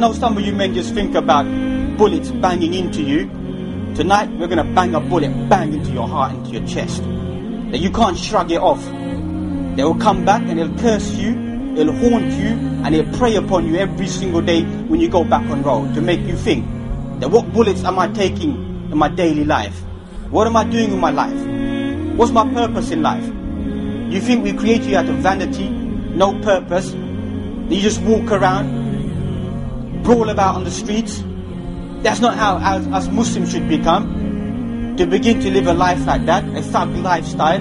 Know some of you men just think about bullets banging into you. Tonight, we're going to bang a bullet bang into your heart, into your chest. That you can't shrug it off. They will come back and they'll curse you, they'll haunt you, and they'll prey upon you every single day when you go back on road to make you think that what bullets am I taking in my daily life? What am I doing with my life? What's my purpose in life? You think we create you out of vanity, no purpose? You just walk around, brawl about on the streets? That's not how as, as Muslims should become. To begin to live a life like that, a thug lifestyle,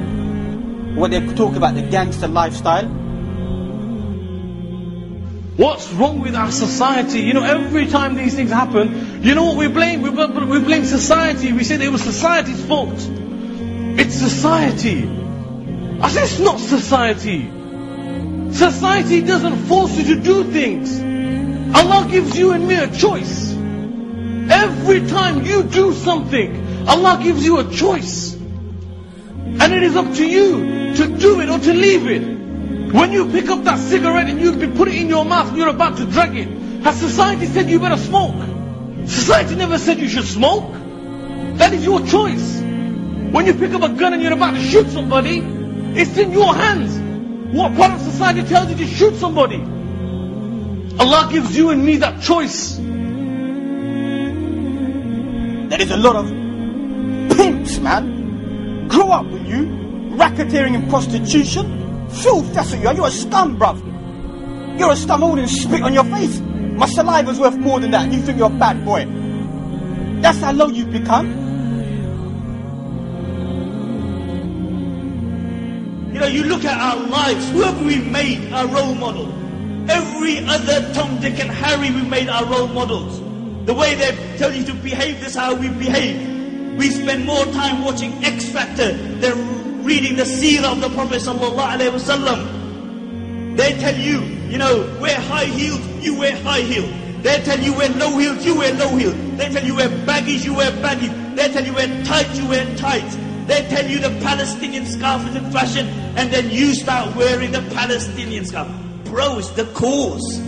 what they talk about the gangster lifestyle. What's wrong with our society? You know, every time these things happen, you know what we blame? We, we blame society. We say it was society's fault. It's society. I say it's not society. Society doesn't force you to do things. Allah gives you and me a choice. Every time you do something, Allah gives you a choice. And it is up to you to do it or to leave it. When you pick up that cigarette and you put it in your mouth and you're about to drag it, has society said you better smoke? Society never said you should smoke. That is your choice. When you pick up a gun and you're about to shoot somebody, it's in your hands. What part of society tells you to shoot somebody? Allah gives you and me that choice. There is a lot of pimps, man. Grow up with you. Racketeering and prostitution. Filth, that's what you are. You're a scum, bruv. You're a scum. I wouldn't spit on your face. My saliva's worth more than that. You think you're a bad boy. That's how low you've become. You know, you look at our lives. Who have we made our role model? Every other Tom, Dick and Harry we made our role models. The way they tell you to behave, this is how we behave. We spend more time watching X Factor than reading the seerah of the Prophet wasallam. They tell you, you know, wear high heels, you wear high heels. They tell you wear low heels, you wear low heels. They tell you wear baggies, you wear baggies. They tell you wear tights, you wear tights. They tell you the Palestinian scarf is in fashion, and then you start wearing the Palestinian scarf. Bro, it's the cause.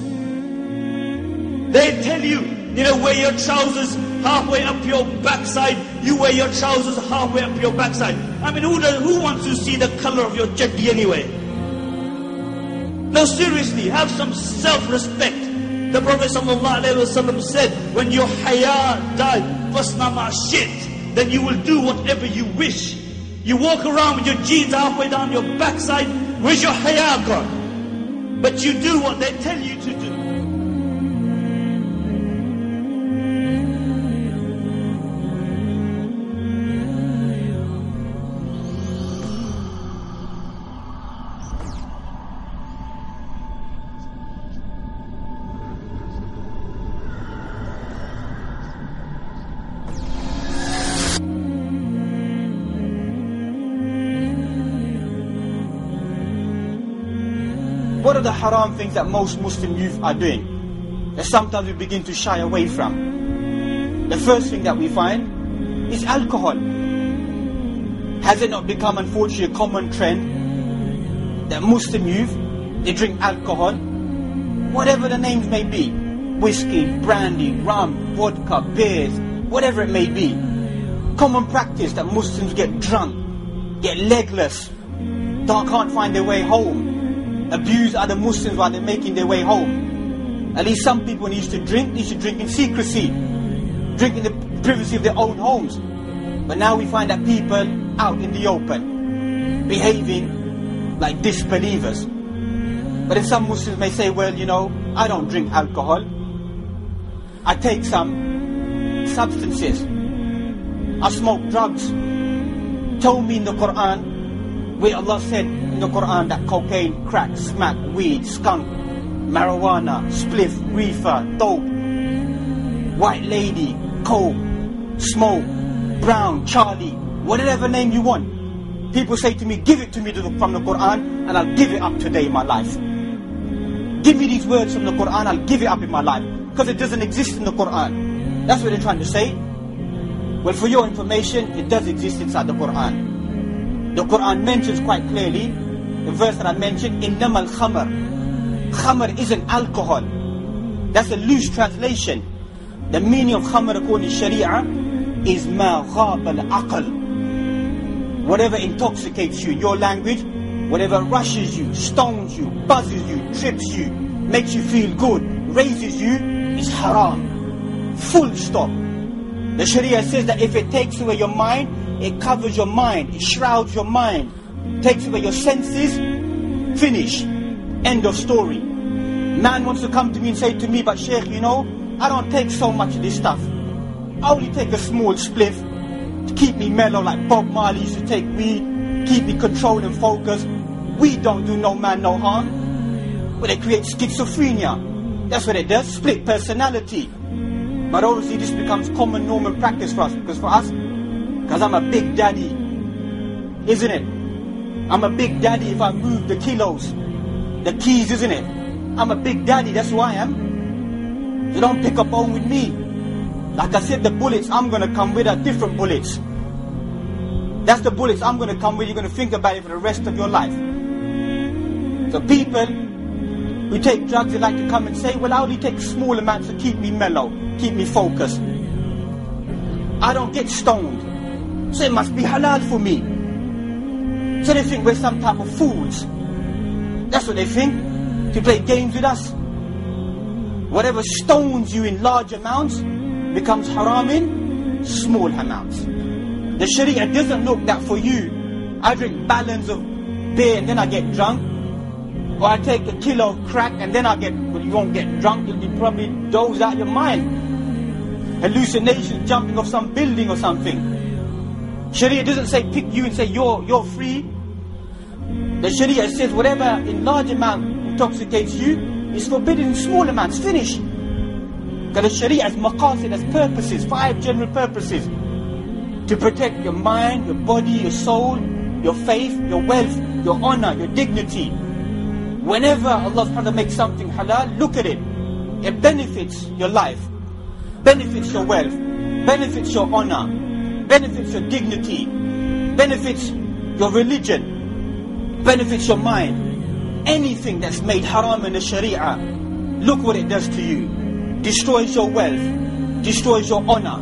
They tell you, you know, wear your trousers halfway up your backside. You wear your trousers halfway up your backside. I mean, who, does, who wants to see the color of your chaddi anyway? No, seriously, have some self-respect. The Prophet said, when your haya died, fasna shit, then you will do whatever you wish. You walk around with your jeans halfway down your backside, where's your haya gone? But you do what they tell you to do. What are the haram things that most Muslim youth are doing? That sometimes we begin to shy away from. The first thing that we find is alcohol. Has it not become unfortunately a common trend that Muslim youth, they drink alcohol, whatever the names may be, whiskey, brandy, rum, vodka, beers, whatever it may be. Common practice that Muslims get drunk, get legless, can't find their way home abuse other Muslims while they're making their way home. At least some people, used to drink, they used to drink in secrecy, drink in the privacy of their own homes. But now we find that people out in the open, behaving like disbelievers. But then some Muslims may say, well, you know, I don't drink alcohol. I take some substances. I smoke drugs. Told me in the Quran where Allah said the Quran that cocaine, crack, smack, weed, skunk, marijuana, spliff, reefer, dope, white lady, coke, smoke, brown, Charlie, whatever name you want. People say to me, give it to me from the Quran and I'll give it up today in my life. Give me these words from the Quran, I'll give it up in my life. Because it doesn't exist in the Quran. That's what they're trying to say. Well, for your information, it does exist inside the Quran. The Quran mentions quite clearly verse that I mentioned, Innamal Khamr. Khamr isn't alcohol. That's a loose translation. The meaning of Khamr according to Sharia is Ma Ghab al Aql. Whatever intoxicates you, in your language, whatever rushes you, stones you, buzzes you, trips you, makes you feel good, raises you, is haram. Full stop. The Sharia says that if it takes away your mind, it covers your mind, it shrouds your mind, takes away your senses, finish. End of story. Man wants to come to me and say to me, but Sheikh, you know, I don't take so much of this stuff. I only take a small spliff to keep me mellow like Bob Marley used to take weed, keep me controlled and focused. We don't do no man no harm. But they create schizophrenia. That's what it does, split personality. But obviously this becomes common normal practice for us because for us, because I'm a big daddy, isn't it? I'm a big daddy if I move the kilos, the keys, isn't it? I'm a big daddy, that's who I am. You don't pick up on with me. Like I said, the bullets I'm to come with are different bullets. That's the bullets I'm to come with. You're to think about it for the rest of your life. So people who take drugs, they like to come and say, well, I only take small amounts to keep me mellow, keep me focused. I don't get stoned. So it must be halal for me. So they think we're some type of fools. That's what they think. To play games with us. Whatever stones you in large amounts becomes haram in small amounts. The Sharia doesn't look that for you. I drink balance of beer and then I get drunk. Or I take a kilo of crack and then I get, well, you won't get drunk, you'll be probably dozed out your mind. Hallucination, jumping off some building or something. Sharia doesn't say pick you and say you're, you're free. The Sharia says whatever in large amount intoxicates you, is forbidden in small amounts. Finish. Because the Sharia has maqasid, has purposes, five general purposes. To protect your mind, your body, your soul, your faith, your wealth, your honor, your dignity. Whenever Allah subhanahu wa makes something halal, look at it. It benefits your life, benefits your wealth, benefits your honor, benefits your dignity, benefits your religion, benefits your mind anything that's made haram in the Sharia, look what it does to you. Destroys your wealth, destroys your honor.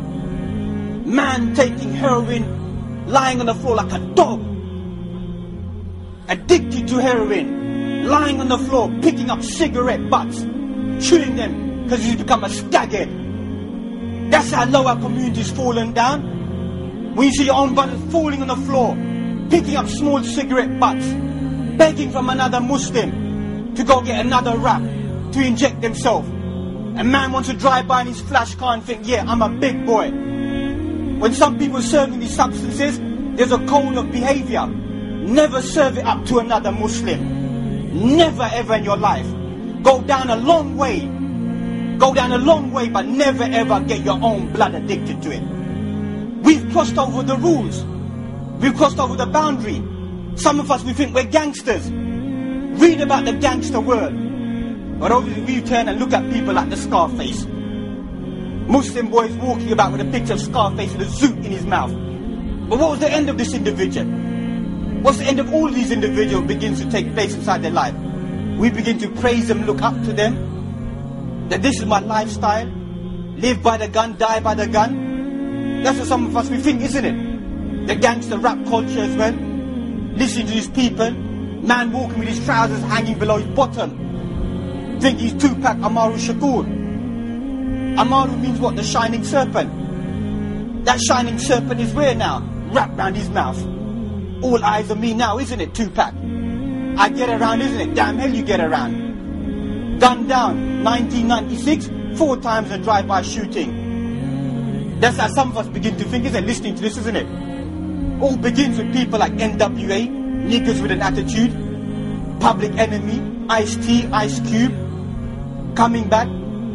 Man taking heroin, lying on the floor like a dog, addicted to heroin, lying on the floor, picking up cigarette butts, chewing them because he's become a staghead. That's how low our community's fallen down. You see your own brothers falling on the floor, picking up small cigarette butts, begging from another Muslim to go get another wrap to inject themselves. A man wants to drive by in his flash car and think, yeah, I'm a big boy. When some people serving these substances, there's a code of behavior. Never serve it up to another Muslim. Never ever in your life. Go down a long way. Go down a long way, but never ever get your own blood addicted to it. We've crossed over the rules. We've crossed over the boundary. Some of us, we think we're gangsters. Read about the gangster world. But obviously we turn and look at people like the Scarface. Muslim boys walking about with a picture of Scarface with a zoot in his mouth. But what was the end of this individual? What's the end of all these individuals begins to take place inside their life? We begin to praise them, look up to them. That this is my lifestyle. Live by the gun, die by the gun. That's what some of us we think, isn't it? The gangster rap culture as well listening to these people, man walking with his trousers hanging below his bottom, think he's Tupac Amaru Shakur. Amaru means what? The shining serpent. That shining serpent is where now? Wrapped round his mouth. All eyes on me now, isn't it, Tupac? I get around, isn't it? Damn hell you get around. Gunned down, 1996, four times a drive-by shooting. That's how some of us begin to think, isn't it? Listening to this, isn't it? all begins with people like NWA, niggas with an attitude, Public Enemy, Ice-T, Ice Cube, coming back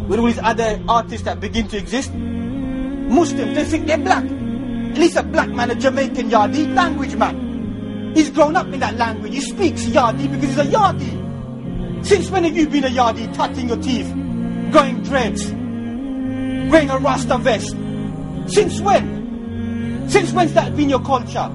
with all these other artists that begin to exist. Muslims, they think they're black. At least a black man, a Jamaican Yardie, language man. He's grown up in that language. He speaks Yardie because he's a Yardie. Since when have you been a Yardie, tutting your teeth, growing dreads, wearing a Rasta vest? Since when? Since when's that been your culture?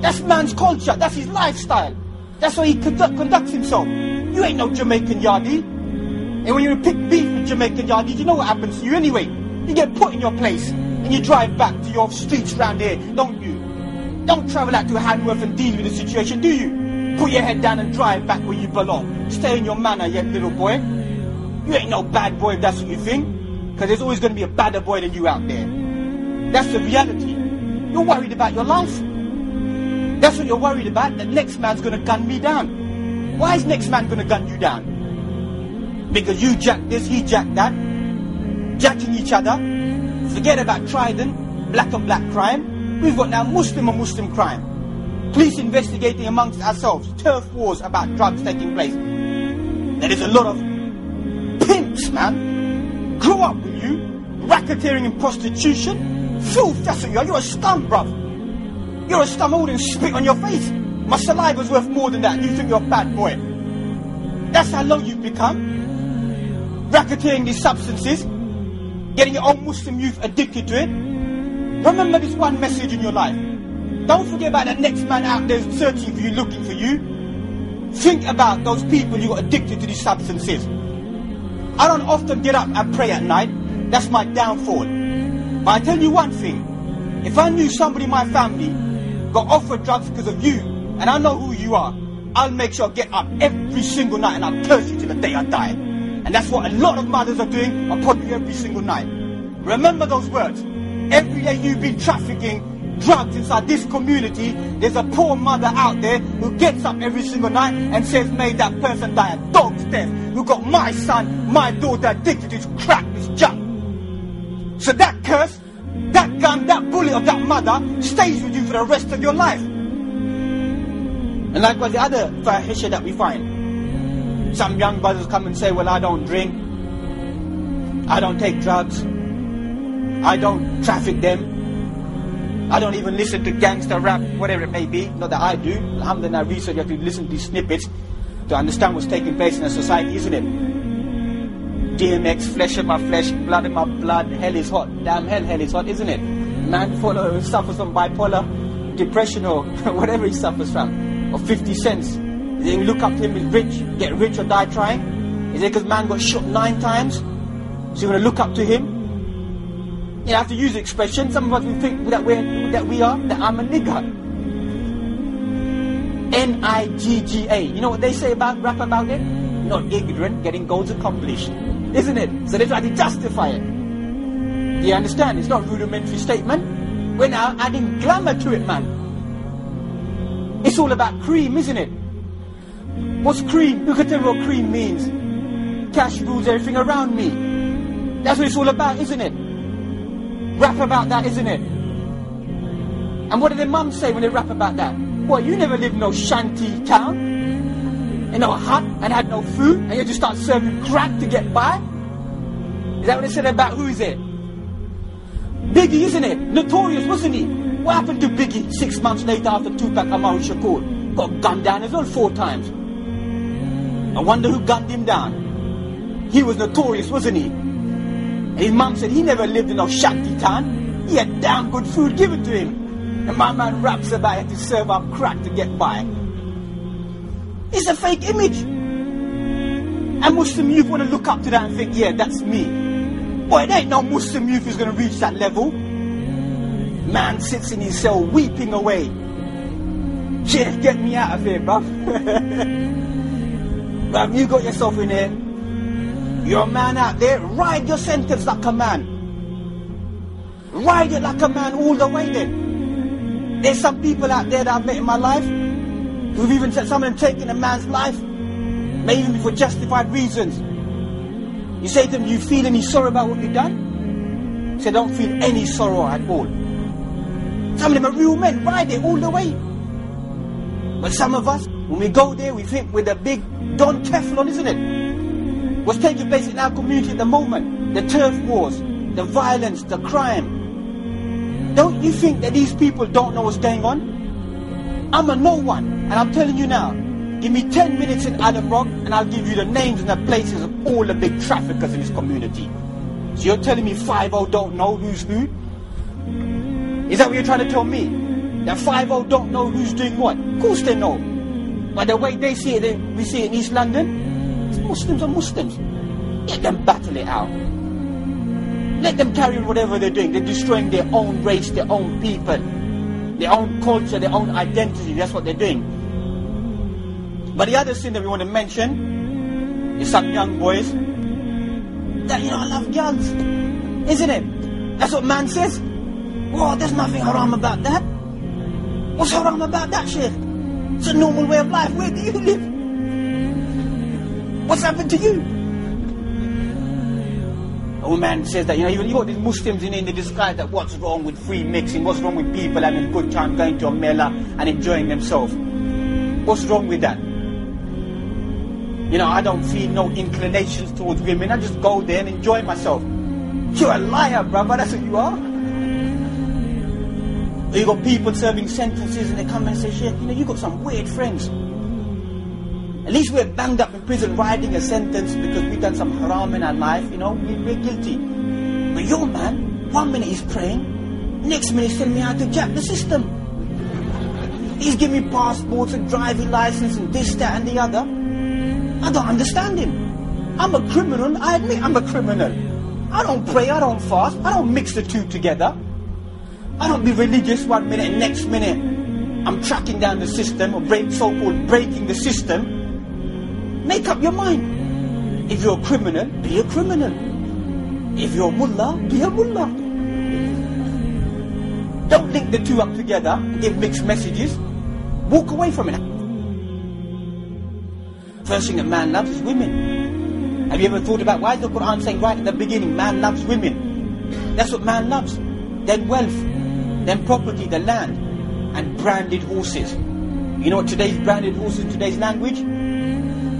That's man's culture. That's his lifestyle. That's how he conduct, conducts himself. You ain't no Jamaican Yardie. And when you pick beef with Jamaican Yardies, you know what happens to you anyway. You get put in your place and you drive back to your streets round here, don't you? Don't travel out to Hanworth and deal with the situation, do you? Put your head down and drive back where you belong. Stay in your manner, you little boy. You ain't no bad boy if that's what you think. Because there's always going to be a badder boy than you out there. That's the reality. You're worried about your life. That's what you're worried about. The next man's going to gun me down. Why is next man going to gun you down? Because you jack this, he jack that. Jacking each other. Forget about Trident, black on black crime. We've got now Muslim on Muslim crime. Police investigating amongst ourselves. Turf wars about drugs taking place. There is a lot of pimps, man. Grow up with you. Racketeering and prostitution. Filth, that's you are. You're a scum, bruv. You're a scum. I wouldn't spit on your face. My saliva's worth more than that. You think you're a bad boy. That's how low you've become. Racketeering these substances. Getting your own Muslim youth addicted to it Remember this one message in your life. Don't forget about the next man out there searching for you, looking for you. Think about those people you got addicted to these substances. I don't often get up and pray at night. That's my downfall. But I tell you one thing. If I knew somebody in my family got offered drugs because of you, and I know who you are, I'll make sure I get up every single night and I'll curse you till the day I die. And that's what a lot of mothers are doing, probably every single night. Remember those words. Every day you've been trafficking drugs inside this community, there's a poor mother out there who gets up every single night and says, may that person die a dog's death, who got my son, my daughter addicted to this crack, this junk. So that curse, that gun, that bullet of that mother stays with you for the rest of your life. And likewise the other fahisha that we find. Some young brothers come and say, well, I don't drink. I don't take drugs. I don't traffic them. I don't even listen to gangster rap, whatever it may be. Not that I do. Alhamdulillah, research, you have to listen to these snippets to understand what's taking place in a society, isn't it? DMX, flesh of my flesh, blood of my blood, hell is hot. Damn hell, hell is hot, isn't it? Man follow, suffers from bipolar, depression, or whatever he suffers from, or 50 cents. They look up to him as rich, get rich or die trying. Is it because man got shot nine times? So you're going to look up to him? You have to use the expression. Some of us will think that, we're, that we are, that I'm a. N-I-G-G-A. You know what they say about rap about it? Not ignorant, getting goals accomplished. Isn't it? So they try to justify it. Do you understand? It's not rudimentary statement. We're now adding glamour to it, man. It's all about cream, isn't it? What's cream? Look at tell what cream means. Cash rules everything around me. That's what it's all about, isn't it? rap about that, isn't it? And what did their mums say when they rap about that? Well, you never lived in no shanty town, in no hut, and had no food, and you just start serving crack to get by? Is that what they said about who is it? Biggie, isn't it? Notorious, wasn't he? What happened to Biggie six months later after Tupac Amaru Shakur? Got gunned down as well four times. I wonder who gunned him down. He was notorious, wasn't he? And his mom said he never lived in no shanty town. He had damn good food given to him. And my man raps about it to serve up crack to get by. It's a fake image. And Muslim youth want to look up to that and think, yeah, that's me. Boy, it ain't no Muslim youth who's going to reach that level. Man sits in his cell weeping away. Jeff, get me out of here, bruv. bruv, you got yourself in here. You're a man out there, ride your sentence like a man. Ride it like a man all the way then. There's some people out there that I've met in my life who've even said some of them taken a man's life, maybe for justified reasons. You say to them, you feel any sorrow about what you've done? Say, don't feel any sorrow at all. Some of them are real men, ride it all the way. But some of us, when we go there, we think we're the big Don Teflon, isn't it? what's taking place in our community at the moment, the turf wars, the violence, the crime. Don't you think that these people don't know what's going on? I'm a no one, and I'm telling you now, give me 10 minutes in Adam Rock, and I'll give you the names and the places of all the big traffickers in this community. So you're telling me 5 don't know who's who? Is that what you're trying to tell me? That 5 don't know who's doing what? Of course they know. By the way they see it, we see it in East London, Muslims are Muslims. Let them battle it out. Let them carry on whatever they're doing. They're destroying their own race, their own people, their own culture, their own identity. That's what they're doing. But the other thing that we want to mention is some young boys that, you know, I love girls. Isn't it? That's what man says. Oh, there's nothing haram about that. What's haram about that shit? It's a normal way of life. Where do you live? What's happened to you? A woman says that, you know, even you got these Muslims in India describe that what's wrong with free mixing, what's wrong with people having a good time going to a mela and enjoying themselves. What's wrong with that? You know, I don't feel no inclinations towards women. I just go there and enjoy myself. You're a liar, brother. That's what you are. You got people serving sentences and they come and say, Sheikh, you know, you got some weird friends. At least we're banged up in prison writing a sentence because we've done some haram in our life, you know, we, we're guilty. But your man, one minute he's praying, next minute he's telling me how to jack the system. He's giving me passports and driving license and this, that and the other. I don't understand him. I'm a criminal, I admit I'm a criminal. I don't pray, I don't fast, I don't mix the two together. I don't be religious one minute next minute I'm tracking down the system or break, so-called breaking the system. Make up your mind. If you're a criminal, be a criminal. If you're a mullah, be a mullah. Don't link the two up together, give mixed messages. Walk away from it. First thing a man loves is women. Have you ever thought about why is the Quran saying right at the beginning, man loves women? That's what man loves. Then wealth, then property, the land, and branded horses. You know what today's branded horses, today's language?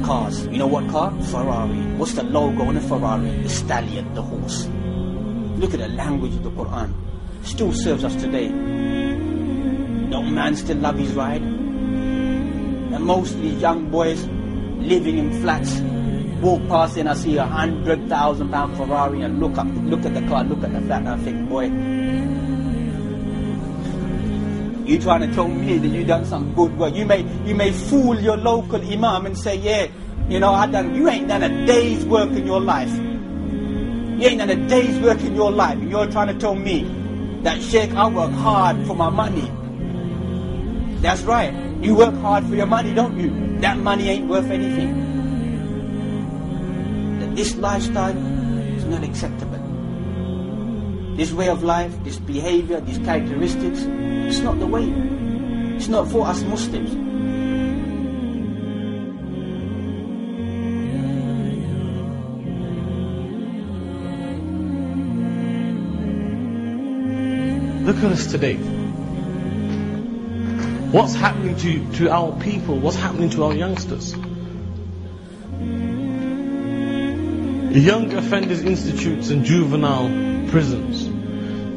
Cars. You know what car? Ferrari. What's the logo on a Ferrari? The stallion, the horse. Look at the language of the Quran. Still serves us today. Don't man still love his ride? And mostly young boys living in flats walk past and I see a hundred thousand pound Ferrari and look up, look at the car, look at the flat, and I think, boy, you trying to tell me that you done some good work. You may you may fool your local imam and say, yeah, you know, I done. You ain't done a day's work in your life. You ain't done a day's work in your life. And you're trying to tell me that Sheikh, I work hard for my money. That's right. You work hard for your money, don't you? That money ain't worth anything. That this lifestyle is not acceptable. This way of life, this behavior, these characteristics, it's not the way. It's not for us Muslims. Look at us today. What's happening to, to our people? What's happening to our youngsters? Young Offenders Institutes and juvenile prisons.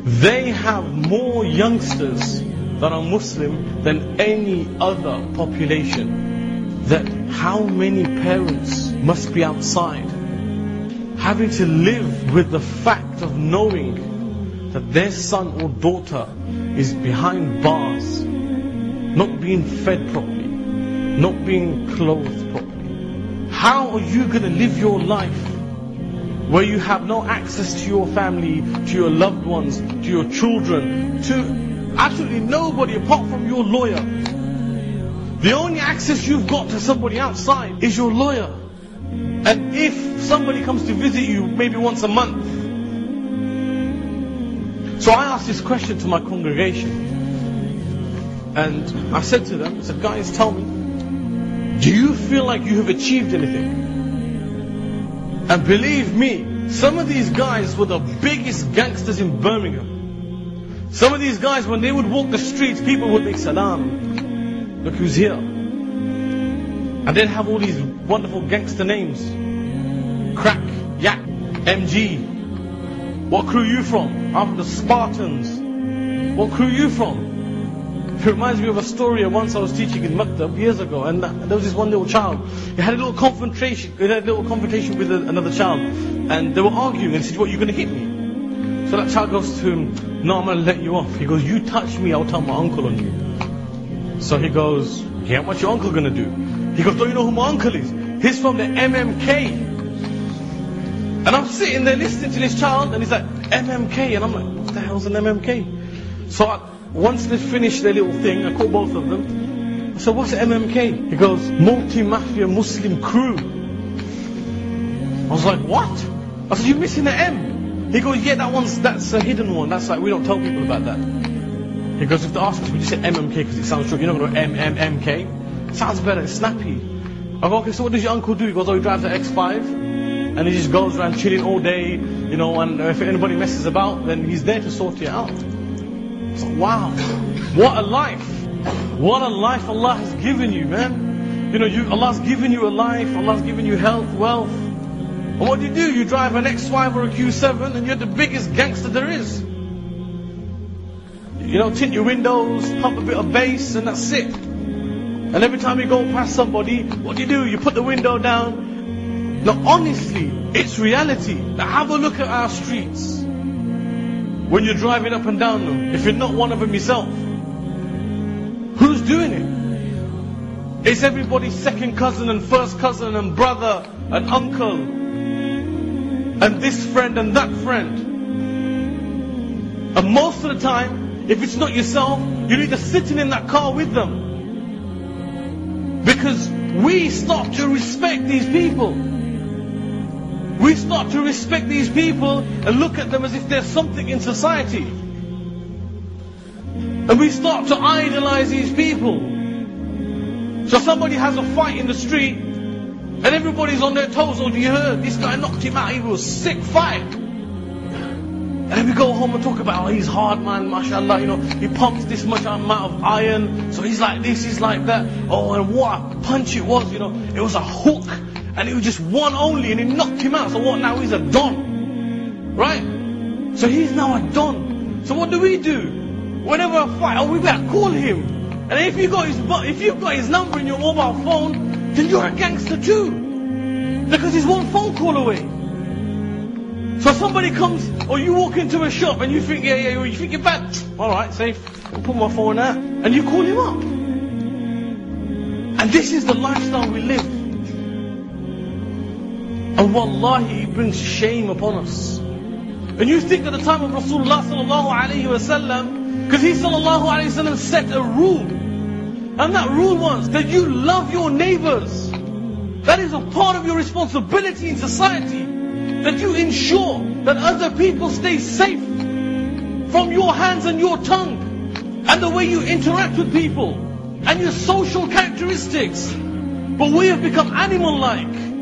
They have more youngsters that are Muslim than any other population. That how many parents must be outside having to live with the fact of knowing that their son or daughter is behind bars, not being fed properly, not being clothed properly. How are you going to live your life where you have no access to your family, to your loved ones, to your children, to absolutely nobody apart from your lawyer? The only access you've got to somebody outside is your lawyer. And if somebody comes to visit you maybe once a month, so I asked this question to my congregation. And I said to them, I said, guys, tell me, do you feel like you have achieved anything? And believe me, some of these guys were the biggest gangsters in Birmingham. Some of these guys, when they would walk the streets, people would make salam. Look who's here. And they'd have all these wonderful gangster names. Crack, Yak, MG, what crew you from? I'm from the Spartans. What crew you from? It reminds me of a story once I was teaching in Maktab years ago, and there was this one little child. He had a little confrontation. He had a little confrontation with another child, and they were arguing. And he said, "What? You going to hit me?" So that child goes to him, "No, I'm going to let you off." He goes, "You touch me, I'll tell my uncle on you." So he goes, "Yeah, what's your uncle going to do?" He goes, "Don't you know who my uncle is? He's from the MMK." And I'm sitting there listening to this child, and he's like, MMK. And I'm like, what the hell's an MMK? So I, once they finished their little thing, I called both of them. I said, what's MMK? He goes, Multi-Mafia Muslim Crew. I was like, what? I said, you're missing the M. He goes, yeah, that one's, that's a hidden one. That's like, we don't tell people about that. He goes, if they ask us, we just say MMK because it sounds short. You're not going to MMMK. Sounds better, it's snappy. I go, okay, so what does your uncle do? He goes, oh, he drives an X5 and he just goes around chilling all day, you know, and if anybody messes about, then he's there to sort it out. Wow, what a life. What a life Allah has given you, man. You know, you, Allah's given you a life, Allah's given you health, wealth. And what do you do? You drive an X5 or a Q7 and you're the biggest gangster there is. You know, tint your windows, pump a bit of bass, and that's it. And every time you go past somebody, what do you do? You put the window down, now honestly, it's reality. Now have a look at our streets. When you're driving up and down them, if you're not one of them yourself, who's doing it? It's everybody's second cousin and first cousin and brother and uncle and this friend and that friend. And most of the time, if it's not yourself, you're either sitting in that car with them. Because we stop to respect these people. We start to respect these people and look at them as if they're something in society. And we start to idolize these people. So somebody has a fight in the street and everybody's on their toes. Oh, you heard? This guy knocked him out. He was sick fight. And then we go home and talk about, oh, he's hard man, mashallah, you know, he pumps this much amount of iron, so he's like this, he's like that. Oh, and what a punch it was, you know, it was a hook and it was just one only and he knocked him out. So what now? He's a don. Right? So he's now a don. So what do we do? Whenever I fight, oh, we better call him. And if you got his if you've got his number in your mobile phone, then you're a gangster too. Because he's one phone call away. So somebody comes, or you walk into a shop and you think, yeah, yeah, you think you're bad. All right, safe. I'll put my phone out. And you call him up. And this is the lifestyle we live. And wallahi, it brings shame upon us. And you think at the time of Rasulullah sallallahu alayhi wasallam, because he sallallahu alayhi wasallam set a rule. And that rule was that you love your neighbors. That is a part of your responsibility in society. That you ensure that other people stay safe from your hands and your tongue. And the way you interact with people. And your social characteristics. But we have become animal-like.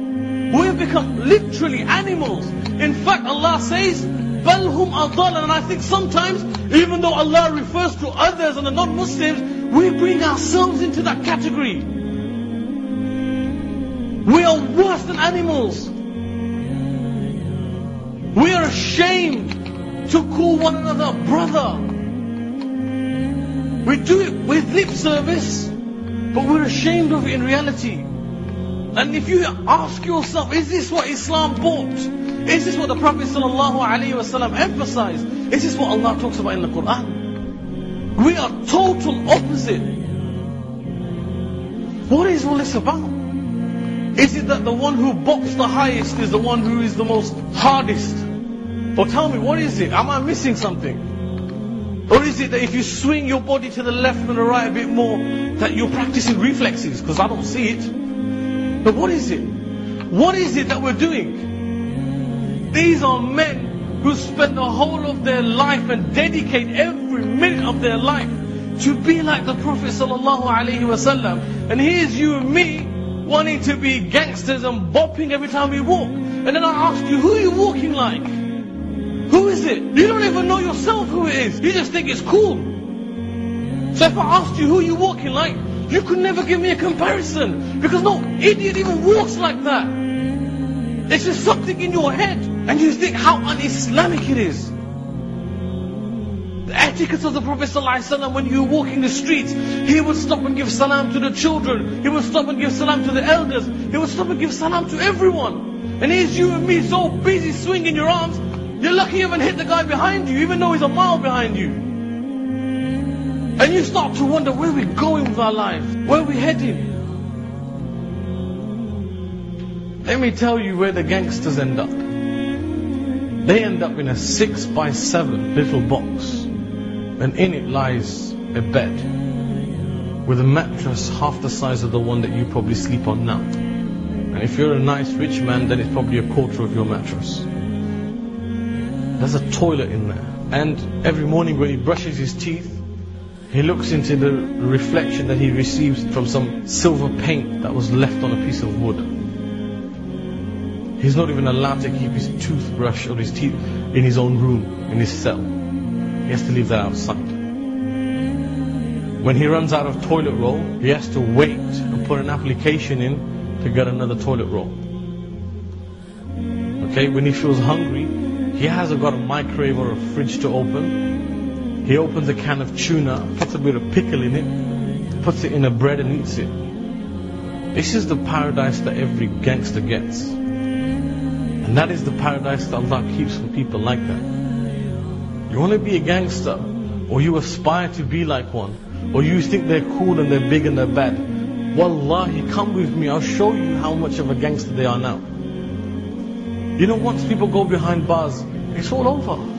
We have become literally animals. In fact, Allah says, بَلْهُمْ أَضَلًا And I think sometimes, even though Allah refers to others and the non-Muslims, we bring ourselves into that category. We are worse than animals. We are ashamed to call one another brother. We do it with lip service, but we're ashamed of it in reality. And if you ask yourself, is this what Islam brought? Is this what the Prophet ﷺ emphasized? Is this what Allah talks about in the Quran? We are total opposite. What is all this about? Is it that the one who bops the highest is the one who is the most hardest? Or tell me, what is it? Am I missing something? Or is it that if you swing your body to the left and the right a bit more, that you're practicing reflexes? Because I don't see it. But what is it? What is it that we're doing? These are men who spend the whole of their life and dedicate every minute of their life to be like the Prophet sallallahu alaihi wasallam. And here's you and me wanting to be gangsters and bopping every time we walk. And then I ask you, who are you walking like? Who is it? You don't even know yourself who it is. You just think it's cool. So if I asked you who are you walking like, you could never give me a comparison because no idiot even walks like that. It's just something in your head and you think how un-Islamic it is. The etiquette of the Prophet ﷺ when you were walking the streets, he would stop and give salam to the children. He would stop and give salam to the elders. He would stop and give salam to everyone. And here's you and me so busy swinging your arms, you're lucky you haven't hit the guy behind you, even though he's a mile behind you. And you start to wonder where we're going with our lives, where we're heading. Let me tell you where the gangsters end up. They end up in a six by seven little box, and in it lies a bed with a mattress half the size of the one that you probably sleep on now. And if you're a nice rich man, then it's probably a quarter of your mattress. There's a toilet in there. And every morning when he brushes his teeth, he looks into the reflection that he receives from some silver paint that was left on a piece of wood. He's not even allowed to keep his toothbrush or his teeth in his own room, in his cell. He has to leave that outside. When he runs out of toilet roll, he has to wait and put an application in to get another toilet roll. Okay, when he feels hungry, he hasn't got a microwave or a fridge to open. He opens a can of tuna, puts a bit of pickle in it, puts it in a bread and eats it. This is the paradise that every gangster gets. And that is the paradise that Allah keeps for people like that. You want to be a gangster, or you aspire to be like one, or you think they're cool and they're big and they're bad. Wallahi, come with me, I'll show you how much of a gangster they are now. You know, once people go behind bars, it's all over.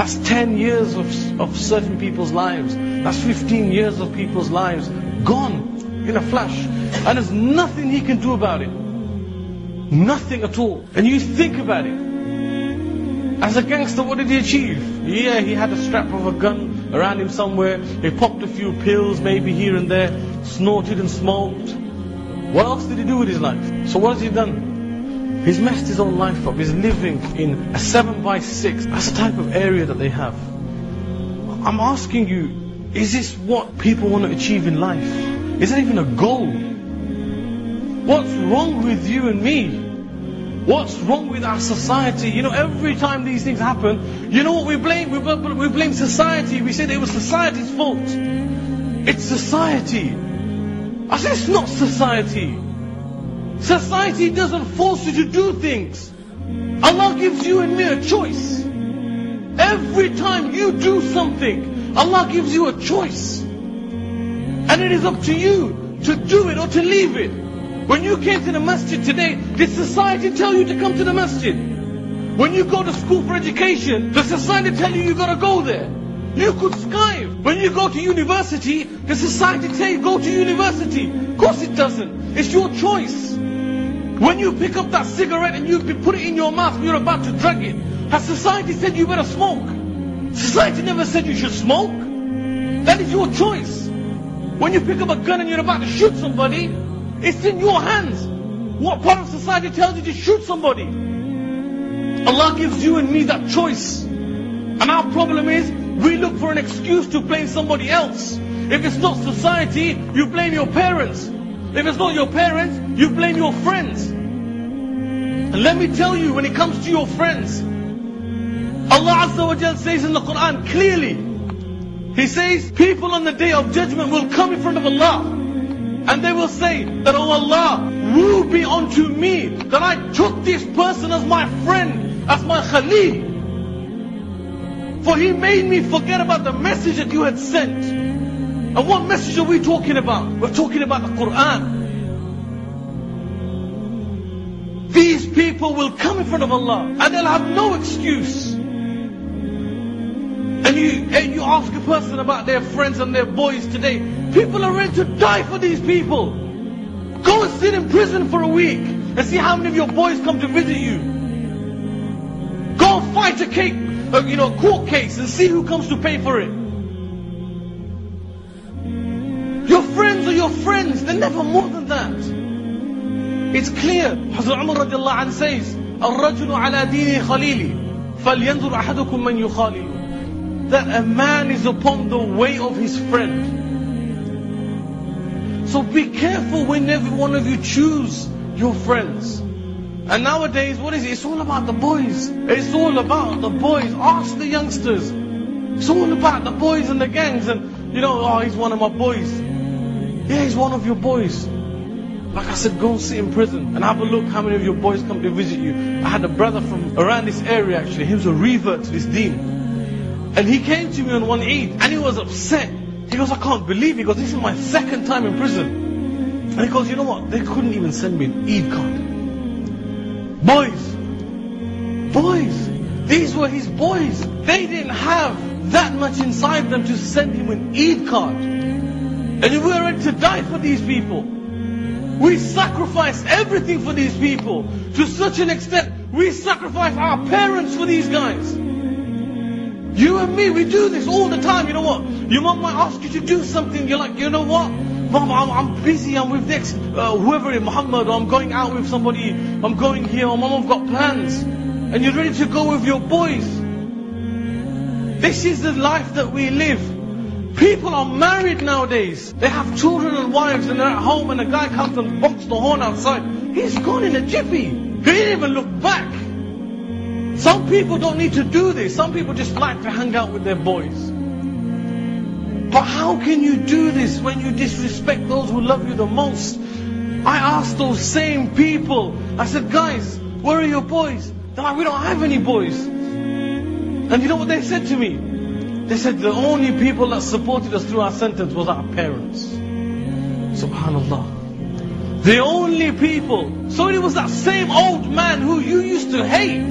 That's 10 years of, of certain people's lives. That's 15 years of people's lives gone in a flash. And there's nothing he can do about it. Nothing at all. And you think about it. As a gangster, what did he achieve? Yeah, he had a strap of a gun around him somewhere. He popped a few pills, maybe here and there, snorted and smoked. What else did he do with his life? So what has he done? He's messed his own life up. He's living in a 7 by 6 That's the type of area that they have. I'm asking you, is this what people want to achieve in life? Is that even a goal? What's wrong with you and me? What's wrong with our society? You know, every time these things happen, you know what we blame? We, blame society. We say it was society's fault. It's society. I said it's not society. Society doesn't force you to do things. Allah gives you and me a choice. Every time you do something, Allah gives you a choice. And it is up to you to do it or to leave it. When you came to the masjid today, did society tell you to come to the masjid? When you go to school for education, does society tell you you gotta go there? You could skive. When you go to university, does society tell you go to university? Of course it doesn't. It's your choice. When you pick up that cigarette and you put it in your mouth and you're about to drag it, has society said you better smoke? Society never said you should smoke. That is your choice. When you pick up a gun and you're about to shoot somebody, it's in your hands. What part of society tells you to shoot somebody? Allah gives you and me that choice. And our problem is, we look for an excuse to blame somebody else. If it's not society, you blame your parents. If it's not your parents, you blame your friends. And let me tell you, when it comes to your friends, Allah Azza wa Jal says in the Quran clearly, He says, people on the day of judgment will come in front of Allah. And they will say that, Oh Allah, woe be unto me that I took this person as my friend, as my Khalil. For he made me forget about the message that you had sent. And what message are we talking about? We're talking about the Quran. These people will come in front of Allah and they'll have no excuse. And you, and you ask a person about their friends and their boys today. People are ready to die for these people. Go and sit in prison for a week and see how many of your boys come to visit you. Go and fight a cake, uh, you know, court case and see who comes to pay for it. Your friends are your friends. They're never more than that. It's clear. Hazrat Umar radiallahu anh says, الرجل على دين خليلي فلينظر أحدكم من يخالل that a man is upon the way of his friend. So be careful whenever one of you choose your friends. And nowadays, what is it? It's all about the boys. It's all about the boys. Ask the youngsters. It's all about the boys and the gangs. And, you know, oh, he's one of my boys. Yeah, he's one of your boys. Like I said, go and sit in prison and have a look how many of your boys come to visit you. I had a brother from around this area actually. He was a revert to this deen. And he came to me on one Eid and he was upset. He goes, I can't believe it. He goes, this is my second time in prison. And he goes, you know what? They couldn't even send me an Eid card. Boys. Boys. These were his boys. They didn't have that much inside them to send him an Eid card. And we were ready to die for these people. We sacrifice everything for these people. To such an extent, we sacrifice our parents for these guys. You and me, we do this all the time. You know what? Your mom might ask you to do something. You're like, you know what? Mom, I'm, I'm busy. I'm with next, uh, whoever in Muhammad. Or I'm going out with somebody. I'm going here. Or mom, I've got plans. And you're ready to go with your boys. This is the life that we live. People are married nowadays. They have children and wives and they're at home and a guy comes and bonks the horn outside. He's gone in a jiffy. He didn't even look back. Some people don't need to do this. Some people just like to hang out with their boys. But how can you do this when you disrespect those who love you the most? I asked those same people, I said, guys, where are your boys? They're like, we don't have any boys. And you know what they said to me? They said the only people that supported us through our sentence was our parents. Subhanallah. The only people. So it was that same old man who you used to hate.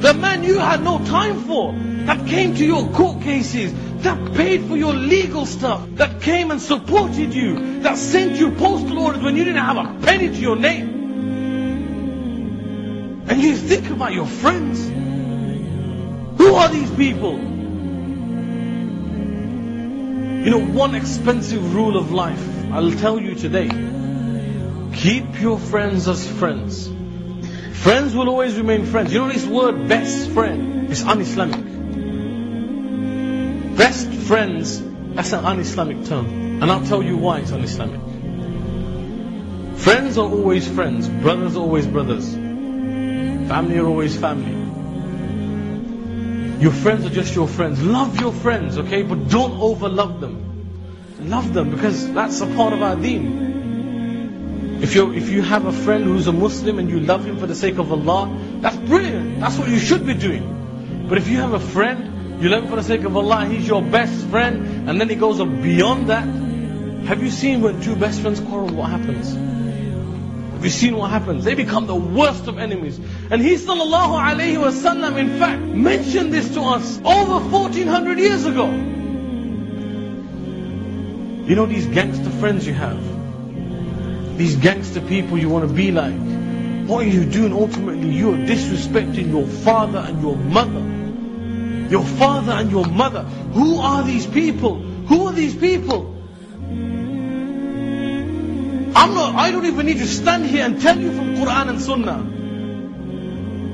The man you had no time for. That came to your court cases. That paid for your legal stuff. That came and supported you. That sent you postal orders when you didn't have a penny to your name. And you think about your friends. Who are these people? You know, one expensive rule of life, I'll tell you today. Keep your friends as friends. Friends will always remain friends. You know this word best friend is un-Islamic. Best friends, that's an un-Islamic term. And I'll tell you why it's un-Islamic. Friends are always friends. Brothers are always brothers. Family are always family. Your friends are just your friends. Love your friends, okay? But don't overlove them. Love them because that's a part of our deen. If you if you have a friend who's a Muslim and you love him for the sake of Allah, that's brilliant. That's what you should be doing. But if you have a friend, you love him for the sake of Allah, he's your best friend, and then he goes beyond that. Have you seen when two best friends quarrel, what happens? Have seen what happens? They become the worst of enemies. And he sallallahu alayhi wasallam in fact mentioned this to us over 1400 years ago. You know these gangster friends you have? These gangster people you want to be like. What are you doing ultimately? You are disrespecting your father and your mother. Your father and your mother. Who are these people? Who are these people? I'm not, I don't even need to stand here and tell you from Quran and Sunnah.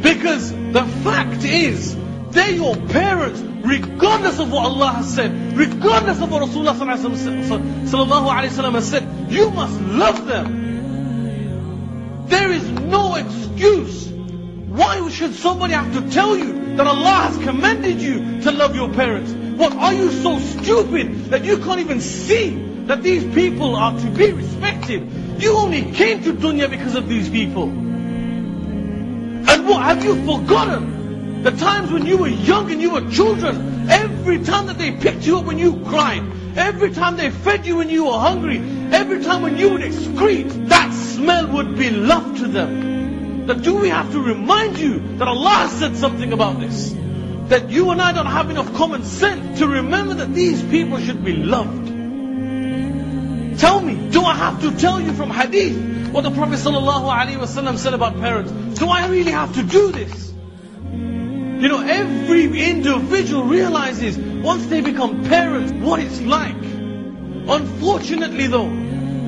Because the fact is, they're your parents, regardless of what Allah has said, regardless of what Rasulullah has said, you must love them. There is no excuse. Why should somebody have to tell you that Allah has commanded you to love your parents? What, are you so stupid that you can't even see that these people are to be respected. You only came to dunya because of these people. And what have you forgotten? The times when you were young and you were children, every time that they picked you up when you cried, every time they fed you when you were hungry, every time when you would excrete, that smell would be love to them. That do we have to remind you that Allah said something about this? That you and I don't have enough common sense to remember that these people should be loved. Tell me, do I have to tell you from hadith what the Prophet ﷺ said about parents? Do I really have to do this? You know, every individual realizes once they become parents what it's like. Unfortunately though,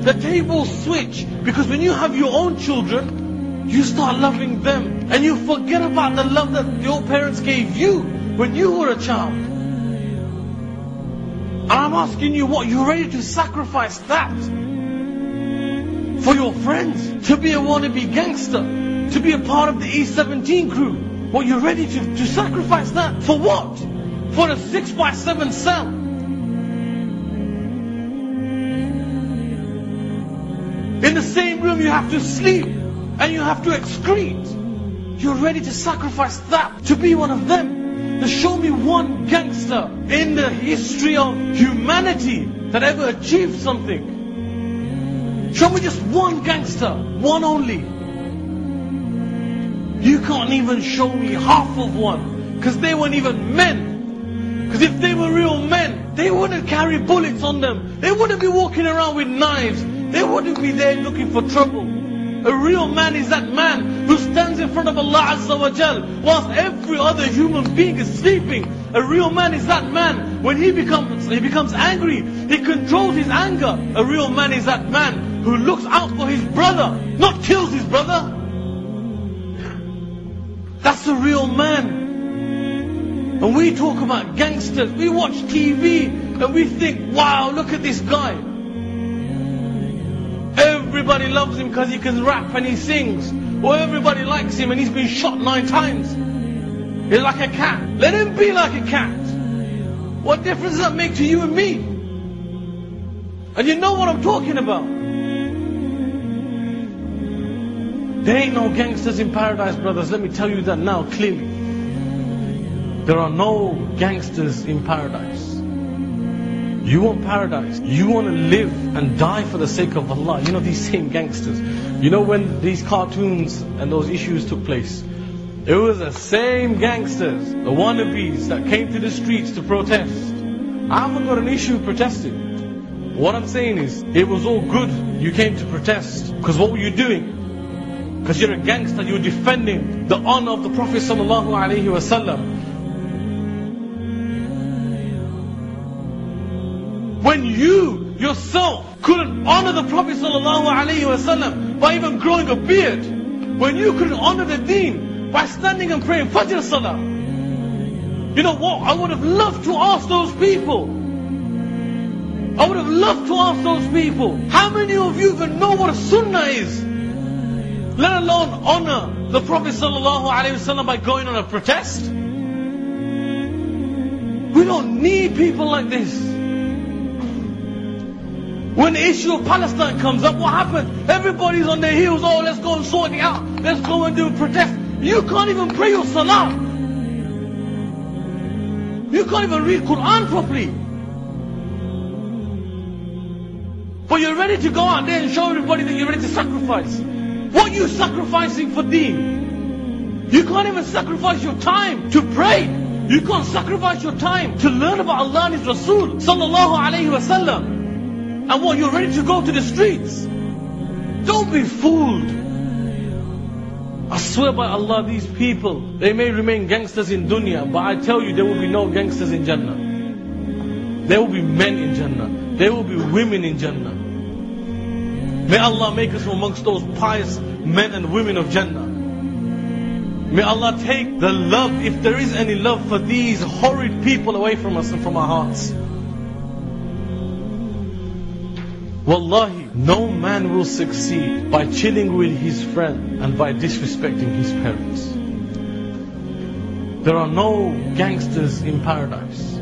the tables switch because when you have your own children, you start loving them and you forget about the love that your parents gave you when you were a child. And I'm asking you what, you're ready to sacrifice that for your friends, to be a wannabe gangster, to be a part of the E17 crew. What, you're ready to, to sacrifice that? For what? For a 6 by 7 cell. In the same room you have to sleep and you have to excrete. You're ready to sacrifice that to be one of them. Show me one gangster in the history of humanity that ever achieved something. Show me just one gangster, one only. You can't even show me half of one. Because they weren't even men. Because if they were real men, they wouldn't carry bullets on them. They wouldn't be walking around with knives. They wouldn't be there looking for trouble. A real man is that man who stands in front of Allah Azza wa Jal whilst every other human being is sleeping. A real man is that man when he becomes he becomes angry, he controls his anger. A real man is that man who looks out for his brother, not kills his brother. That's a real man. And we talk about gangsters. We watch TV and we think, wow, look at this guy. Everybody loves him because he can rap and he sings. Or everybody likes him and he's been shot nine times. He's like a cat. Let him be like a cat. What difference does that make to you and me? And you know what I'm talking about. There ain't no gangsters in paradise, brothers. Let me tell you that now clearly. There are no gangsters in paradise. You want paradise. You want to live and die for the sake of Allah. You know these same gangsters. You know when these cartoons and those issues took place? It was the same gangsters, the wannabes that came to the streets to protest. I haven't got an issue protesting. What I'm saying is, it was all good you came to protest. Because what were you doing? Because you're a gangster, you're defending the honor of the Prophet sallallahu alaihi wasallam. You yourself couldn't honor the Prophet ﷺ by even growing a beard, when you couldn't honor the deen by standing and praying Fajr Salah, you know what? I would have loved to ask those people. I would have loved to ask those people, how many of you even know what a sunnah is? Let alone honor the Prophet ﷺ by going on a protest? We don't need people like this. When the issue of Palestine comes up, what happens? Everybody's on their heels. Oh, let's go and sort it out. Let's go and do a protest. You can't even pray your salah. You can't even read Quran properly. But you're ready to go out there and show everybody that you're ready to sacrifice. What are you sacrificing for deen? You can't even sacrifice your time to pray. You can't sacrifice your time to learn about Allah and His Rasul sallallahu alayhi wa sallam. And what, you're ready to go to the streets? Don't be fooled. I swear by Allah, these people, they may remain gangsters in dunya, but I tell you, there will be no gangsters in Jannah. There will be men in Jannah. There will be women in Jannah. May Allah make us amongst those pious men and women of Jannah. May Allah take the love, if there is any love for these horrid people away from us and from our hearts. Wallahi, no man will succeed by chilling with his friend and by disrespecting his parents. There are no gangsters in paradise.